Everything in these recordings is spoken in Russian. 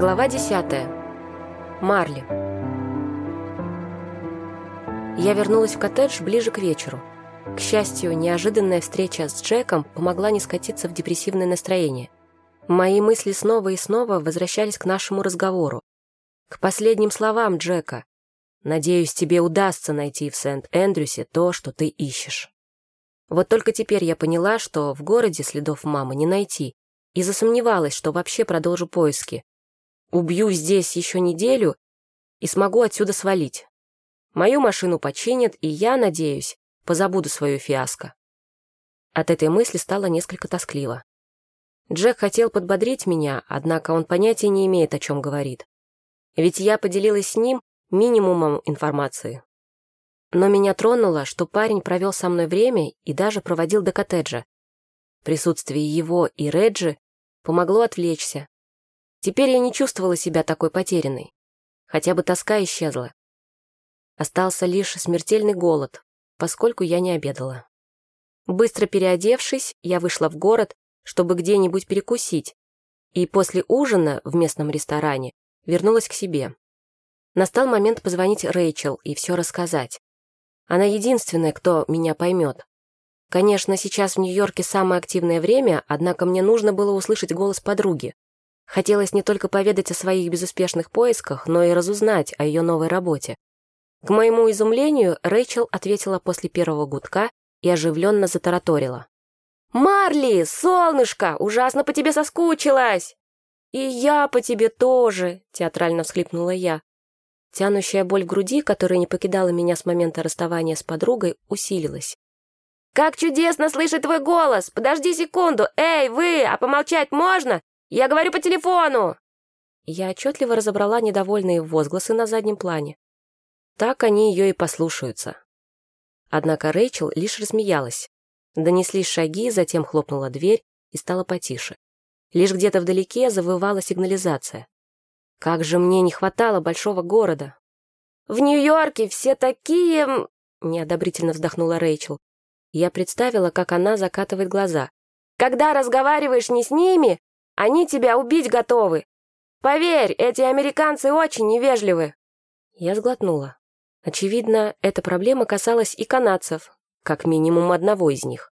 Глава 10. Марли. Я вернулась в коттедж ближе к вечеру. К счастью, неожиданная встреча с Джеком помогла не скатиться в депрессивное настроение. Мои мысли снова и снова возвращались к нашему разговору. К последним словам Джека. «Надеюсь, тебе удастся найти в Сент-Эндрюсе то, что ты ищешь». Вот только теперь я поняла, что в городе следов мамы не найти, и засомневалась, что вообще продолжу поиски. Убью здесь еще неделю и смогу отсюда свалить. Мою машину починят, и я, надеюсь, позабуду свою фиаско. От этой мысли стало несколько тоскливо. Джек хотел подбодрить меня, однако он понятия не имеет, о чем говорит. Ведь я поделилась с ним минимумом информации. Но меня тронуло, что парень провел со мной время и даже проводил до коттеджа. Присутствие его и Реджи помогло отвлечься, Теперь я не чувствовала себя такой потерянной. Хотя бы тоска исчезла. Остался лишь смертельный голод, поскольку я не обедала. Быстро переодевшись, я вышла в город, чтобы где-нибудь перекусить, и после ужина в местном ресторане вернулась к себе. Настал момент позвонить Рэйчел и все рассказать. Она единственная, кто меня поймет. Конечно, сейчас в Нью-Йорке самое активное время, однако мне нужно было услышать голос подруги. Хотелось не только поведать о своих безуспешных поисках, но и разузнать о ее новой работе. К моему изумлению, Рэйчел ответила после первого гудка и оживленно затараторила. «Марли, солнышко, ужасно по тебе соскучилась!» «И я по тебе тоже!» — театрально всхлипнула я. Тянущая боль в груди, которая не покидала меня с момента расставания с подругой, усилилась. «Как чудесно слышать твой голос! Подожди секунду! Эй, вы, а помолчать можно? «Я говорю по телефону!» Я отчетливо разобрала недовольные возгласы на заднем плане. Так они ее и послушаются. Однако Рэйчел лишь рассмеялась. Донеслись шаги, затем хлопнула дверь и стало потише. Лишь где-то вдалеке завывала сигнализация. Как же мне не хватало большого города. «В Нью-Йорке все такие...» — неодобрительно вздохнула Рэйчел. Я представила, как она закатывает глаза. «Когда разговариваешь не с ними, они тебя убить готовы. Поверь, эти американцы очень невежливы». Я сглотнула. Очевидно, эта проблема касалась и канадцев, как минимум одного из них.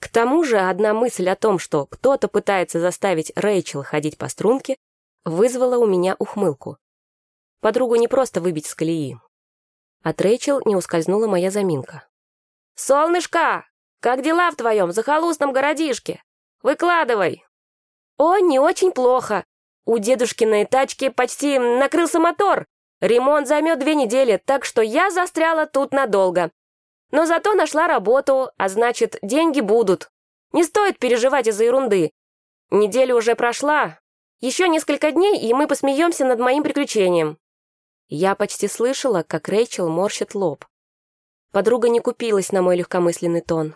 К тому же одна мысль о том, что кто-то пытается заставить Рэйчел ходить по струнке, вызвала у меня ухмылку. Подругу не просто выбить с колеи. От Рэйчел не ускользнула моя заминка. «Солнышко, как дела в твоем захолустном городишке? Выкладывай, «О, не очень плохо. У дедушкиной тачки почти накрылся мотор. Ремонт займет две недели, так что я застряла тут надолго. Но зато нашла работу, а значит, деньги будут. Не стоит переживать из-за ерунды. Неделя уже прошла. Еще несколько дней, и мы посмеемся над моим приключением». Я почти слышала, как Рэйчел морщит лоб. Подруга не купилась на мой легкомысленный тон.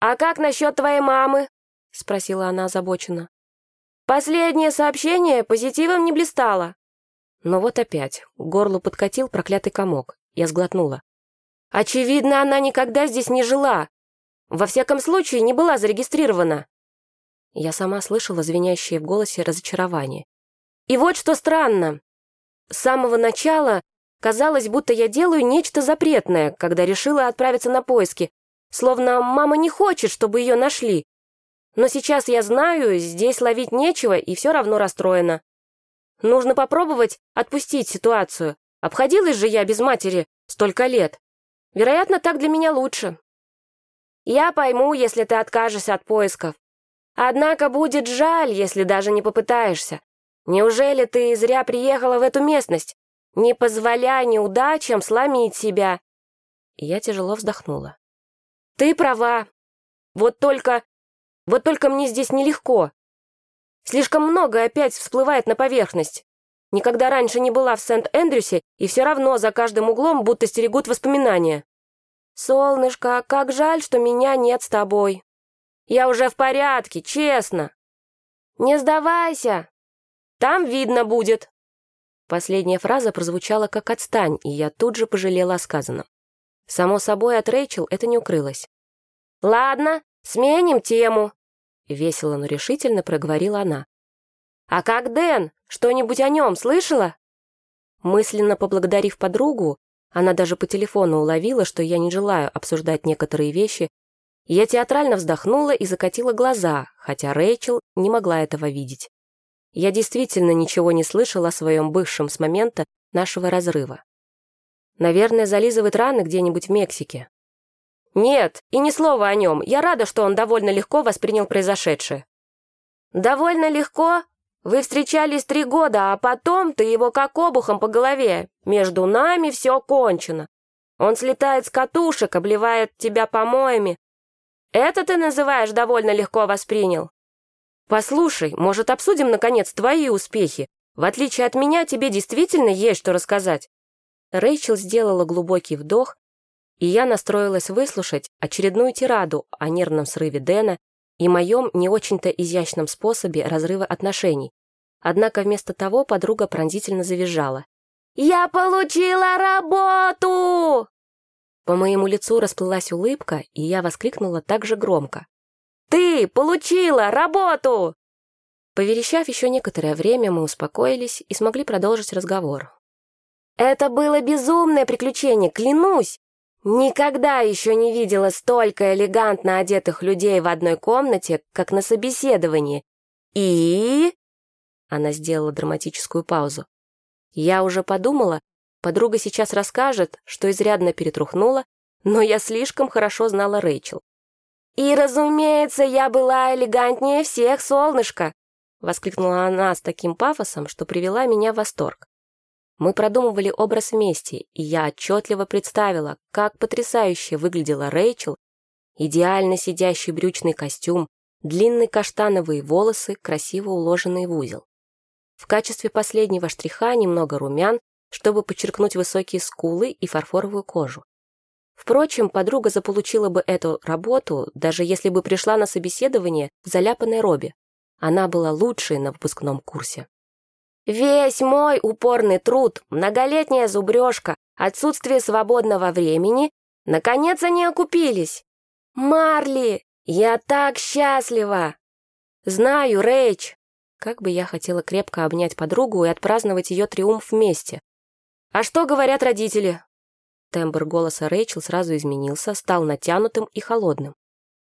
«А как насчет твоей мамы?» — спросила она озабоченно. Последнее сообщение позитивом не блистало. Но вот опять, к горлу подкатил проклятый комок. Я сглотнула. Очевидно, она никогда здесь не жила. Во всяком случае, не была зарегистрирована. Я сама слышала звенящее в голосе разочарование. И вот что странно. С самого начала казалось, будто я делаю нечто запретное, когда решила отправиться на поиски, словно мама не хочет, чтобы ее нашли. Но сейчас я знаю, здесь ловить нечего и все равно расстроена. Нужно попробовать отпустить ситуацию. Обходилась же я без матери столько лет. Вероятно, так для меня лучше. Я пойму, если ты откажешься от поисков. Однако будет жаль, если даже не попытаешься. Неужели ты зря приехала в эту местность? Не позволяй неудачам сломить себя. Я тяжело вздохнула. Ты права. Вот только вот только мне здесь нелегко. Слишком многое опять всплывает на поверхность. Никогда раньше не была в Сент-Эндрюсе, и все равно за каждым углом будто стерегут воспоминания. «Солнышко, как жаль, что меня нет с тобой. Я уже в порядке, честно. Не сдавайся. Там видно будет». Последняя фраза прозвучала как «отстань», и я тут же пожалела о сказанном. Само собой, от Рэйчел это не укрылось. «Ладно, сменим тему», Весело, но решительно проговорила она. «А как Дэн? Что-нибудь о нем слышала?» Мысленно поблагодарив подругу, она даже по телефону уловила, что я не желаю обсуждать некоторые вещи. Я театрально вздохнула и закатила глаза, хотя Рэйчел не могла этого видеть. Я действительно ничего не слышала о своем бывшем с момента нашего разрыва. Наверное, зализывает раны где-нибудь в Мексике. Нет, и ни слова о нем. Я рада, что он довольно легко воспринял произошедшее. Довольно легко? Вы встречались три года, а потом ты его как обухом по голове. Между нами все кончено. Он слетает с катушек, обливает тебя помоями. Это ты называешь довольно легко воспринял? Послушай, может, обсудим, наконец, твои успехи? В отличие от меня, тебе действительно есть что рассказать. Рэйчел сделала глубокий вдох, и я настроилась выслушать очередную тираду о нервном срыве Дэна и моем не очень-то изящном способе разрыва отношений. Однако вместо того подруга пронзительно завизжала. «Я получила работу!» По моему лицу расплылась улыбка, и я воскликнула так же громко. «Ты получила работу!» Поверещав еще некоторое время, мы успокоились и смогли продолжить разговор. «Это было безумное приключение, клянусь! Никогда еще не видела столько элегантно одетых людей в одной комнате, как на собеседовании. И... Она сделала драматическую паузу. Я уже подумала, подруга сейчас расскажет, что изрядно перетрухнула, но я слишком хорошо знала Рэйчел. «И, разумеется, я была элегантнее всех, солнышко!» Воскликнула она с таким пафосом, что привела меня в восторг. Мы продумывали образ вместе, и я отчетливо представила, как потрясающе выглядела Рэйчел, идеально сидящий брючный костюм, длинные каштановые волосы, красиво уложенные в узел. В качестве последнего штриха немного румян, чтобы подчеркнуть высокие скулы и фарфоровую кожу. Впрочем, подруга заполучила бы эту работу, даже если бы пришла на собеседование в заляпанной робе. Она была лучшей на выпускном курсе. Весь мой упорный труд, многолетняя зубрежка, отсутствие свободного времени, наконец они окупились. Марли, я так счастлива! Знаю, Рэйч. Как бы я хотела крепко обнять подругу и отпраздновать ее триумф вместе. А что говорят родители? Тембр голоса Рэйчел сразу изменился, стал натянутым и холодным.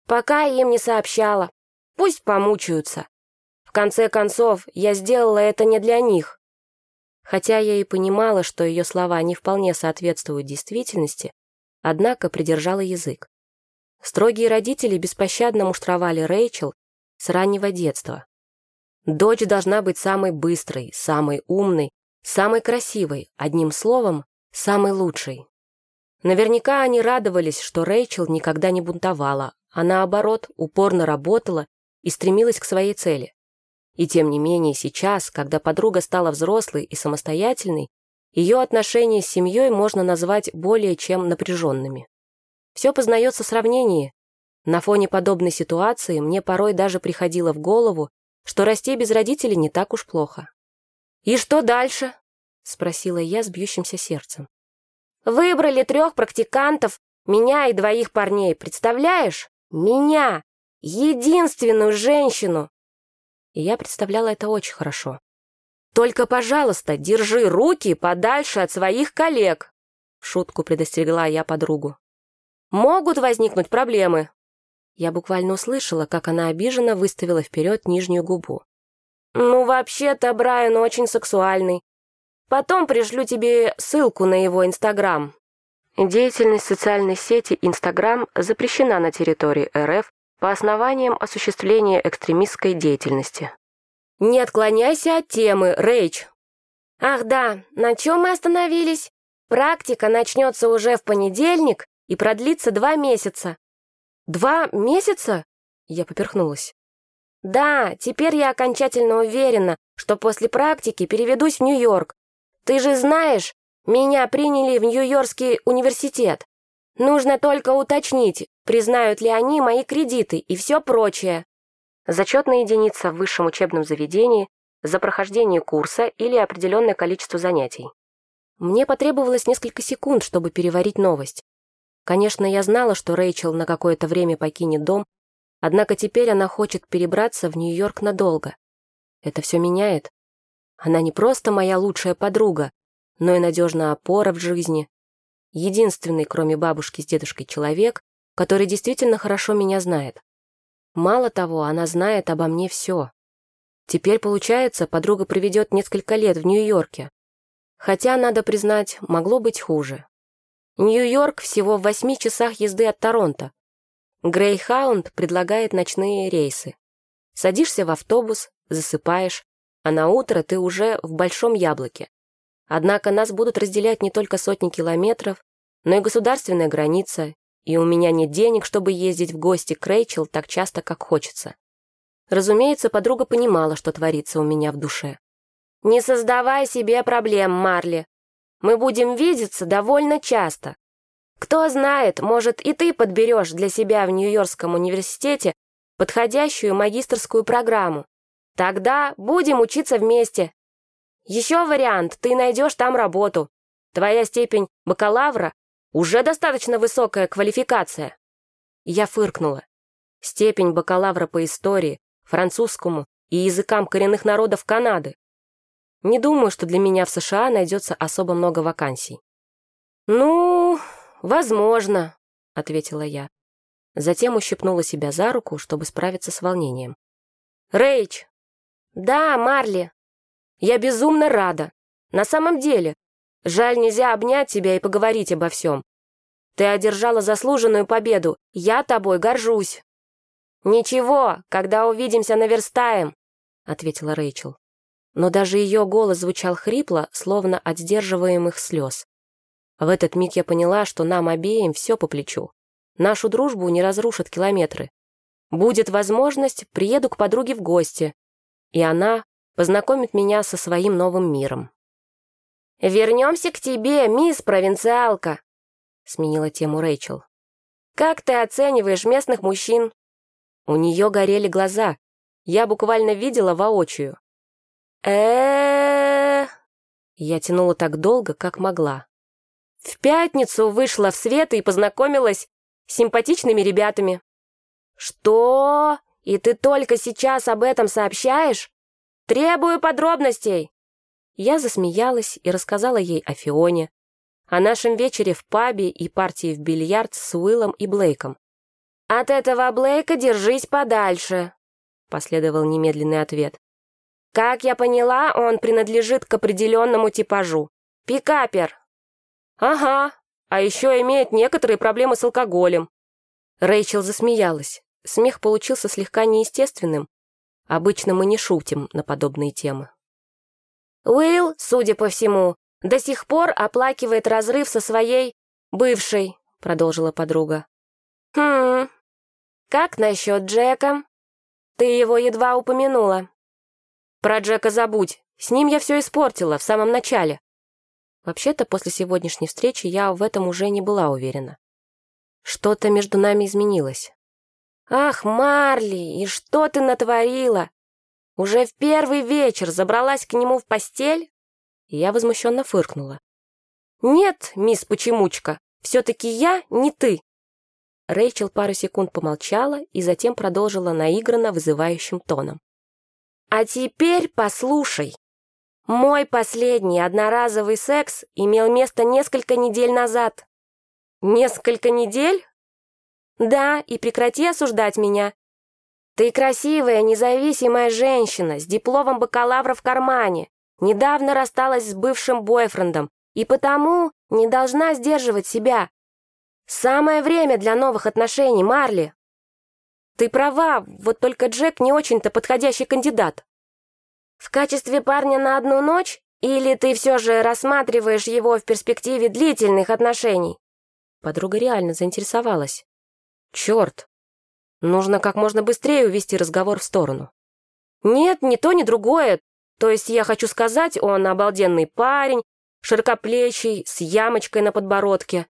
Пока им не сообщала. Пусть помучаются конце концов, я сделала это не для них. Хотя я и понимала, что ее слова не вполне соответствуют действительности, однако придержала язык. Строгие родители беспощадно муштровали Рэйчел с раннего детства. Дочь должна быть самой быстрой, самой умной, самой красивой, одним словом, самой лучшей. Наверняка они радовались, что Рэйчел никогда не бунтовала, а наоборот, упорно работала и стремилась к своей цели. И тем не менее сейчас, когда подруга стала взрослой и самостоятельной, ее отношения с семьей можно назвать более чем напряженными. Все познается в сравнении. На фоне подобной ситуации мне порой даже приходило в голову, что расти без родителей не так уж плохо. «И что дальше?» — спросила я с бьющимся сердцем. «Выбрали трех практикантов, меня и двоих парней, представляешь? Меня! Единственную женщину! И я представляла это очень хорошо. «Только, пожалуйста, держи руки подальше от своих коллег», шутку предостерегла я подругу. «Могут возникнуть проблемы». Я буквально услышала, как она обиженно выставила вперед нижнюю губу. «Ну, вообще-то Брайан очень сексуальный. Потом пришлю тебе ссылку на его Инстаграм». Деятельность социальной сети Инстаграм запрещена на территории РФ по основаниям осуществления экстремистской деятельности. «Не отклоняйся от темы, Рэйч!» «Ах да, на чем мы остановились? Практика начнется уже в понедельник и продлится два месяца». «Два месяца?» Я поперхнулась. «Да, теперь я окончательно уверена, что после практики переведусь в Нью-Йорк. Ты же знаешь, меня приняли в Нью-Йоркский университет. Нужно только уточнить, признают ли они мои кредиты и все прочее. Зачетная единица в высшем учебном заведении за прохождение курса или определенное количество занятий. Мне потребовалось несколько секунд, чтобы переварить новость. Конечно, я знала, что Рэйчел на какое-то время покинет дом, однако теперь она хочет перебраться в Нью-Йорк надолго. Это все меняет. Она не просто моя лучшая подруга, но и надежная опора в жизни. Единственный, кроме бабушки с дедушкой, человек, который действительно хорошо меня знает. Мало того, она знает обо мне все. Теперь, получается, подруга проведет несколько лет в Нью-Йорке. Хотя, надо признать, могло быть хуже. Нью-Йорк всего в восьми часах езды от Торонто. Грейхаунд предлагает ночные рейсы. Садишься в автобус, засыпаешь, а на утро ты уже в Большом Яблоке. Однако нас будут разделять не только сотни километров, но и государственная граница, и у меня нет денег, чтобы ездить в гости к Рэйчел так часто, как хочется. Разумеется, подруга понимала, что творится у меня в душе. «Не создавай себе проблем, Марли. Мы будем видеться довольно часто. Кто знает, может, и ты подберешь для себя в Нью-Йоркском университете подходящую магистрскую программу. Тогда будем учиться вместе. Еще вариант, ты найдешь там работу. Твоя степень бакалавра уже достаточно высокая квалификация. Я фыркнула. Степень бакалавра по истории, французскому и языкам коренных народов Канады. Не думаю, что для меня в США найдется особо много вакансий. «Ну, возможно», — ответила я. Затем ущипнула себя за руку, чтобы справиться с волнением. «Рэйч!» «Да, Марли!» «Я безумно рада. На самом деле. Жаль, нельзя обнять тебя и поговорить обо всем. Ты одержала заслуженную победу. Я тобой горжусь». «Ничего, когда увидимся, наверстаем», — ответила Рэйчел. Но даже ее голос звучал хрипло, словно от сдерживаемых слез. В этот миг я поняла, что нам обеим все по плечу. Нашу дружбу не разрушат километры. Будет возможность, приеду к подруге в гости, и она познакомит меня со своим новым миром. «Вернемся к тебе, мисс провинциалка», — сменила тему Рэйчел. «Как ты оцениваешь местных мужчин?» У нее горели глаза. Я буквально видела воочию. э Я тянула так долго, как могла. В пятницу вышла в свет и познакомилась с симпатичными ребятами. «Что? И ты только сейчас об этом сообщаешь? Требую подробностей!» Я засмеялась и рассказала ей о Фионе, о нашем вечере в пабе и партии в бильярд с Уиллом и Блейком. «От этого Блейка держись подальше», — последовал немедленный ответ. «Как я поняла, он принадлежит к определенному типажу. Пикапер». «Ага, а еще имеет некоторые проблемы с алкоголем». Рэйчел засмеялась. Смех получился слегка неестественным. Обычно мы не шутим на подобные темы. Уилл, судя по всему, до сих пор оплакивает разрыв со своей бывшей, продолжила подруга. Хм, «Как насчет Джека? Ты его едва упомянула». «Про Джека забудь. С ним я все испортила в самом начале». Вообще-то, после сегодняшней встречи я в этом уже не была уверена. Что-то между нами изменилось. «Ах, Марли, и что ты натворила? Уже в первый вечер забралась к нему в постель?» Я возмущенно фыркнула. «Нет, мисс Почемучка, все-таки я не ты». Рэйчел пару секунд помолчала и затем продолжила наигранно вызывающим тоном. «А теперь послушай. Мой последний одноразовый секс имел место несколько недель назад». «Несколько недель?» «Да, и прекрати осуждать меня. Ты красивая, независимая женщина с дипломом бакалавра в кармане, недавно рассталась с бывшим бойфрендом и потому не должна сдерживать себя, Самое время для новых отношений, Марли. Ты права, вот только Джек не очень-то подходящий кандидат. В качестве парня на одну ночь? Или ты все же рассматриваешь его в перспективе длительных отношений? Подруга реально заинтересовалась. Черт, нужно как можно быстрее увести разговор в сторону. Нет, ни то, ни другое. То есть я хочу сказать, он обалденный парень, широкоплечий, с ямочкой на подбородке.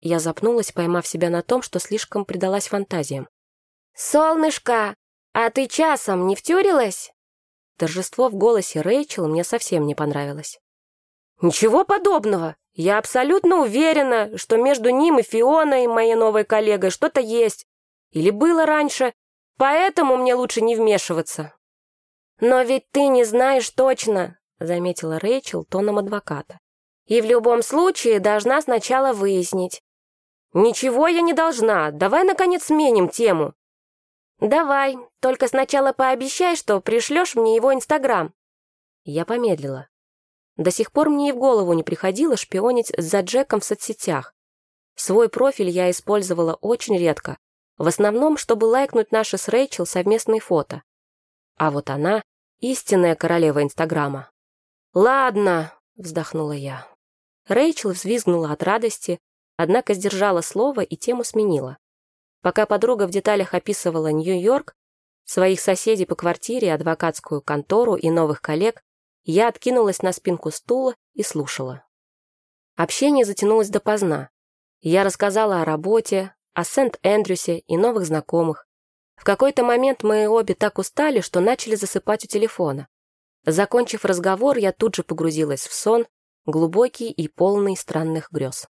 Я запнулась, поймав себя на том, что слишком предалась фантазиям. «Солнышко, а ты часом не втюрилась?» Торжество в голосе Рэйчел мне совсем не понравилось. «Ничего подобного! Я абсолютно уверена, что между ним и Фионой, моей новой коллегой, что-то есть. Или было раньше, поэтому мне лучше не вмешиваться». «Но ведь ты не знаешь точно», — заметила Рэйчел тоном адвоката. «И в любом случае должна сначала выяснить». «Ничего я не должна. Давай, наконец, сменим тему». «Давай, только сначала пообещай, что пришлешь мне его Инстаграм». Я помедлила. До сих пор мне и в голову не приходило шпионить за Джеком в соцсетях. Свой профиль я использовала очень редко, в основном, чтобы лайкнуть наши с Рэйчел совместные фото. А вот она — истинная королева Инстаграма. «Ладно», — вздохнула я. Рэйчел взвизгнула от радости, однако сдержала слово и тему сменила. Пока подруга в деталях описывала Нью-Йорк, своих соседей по квартире, адвокатскую контору и новых коллег, я откинулась на спинку стула и слушала. Общение затянулось допоздна. Я рассказала о работе, о Сент-Эндрюсе и новых знакомых. В какой-то момент мы обе так устали, что начали засыпать у телефона. Закончив разговор, я тут же погрузилась в сон, глубокий и полный странных грез.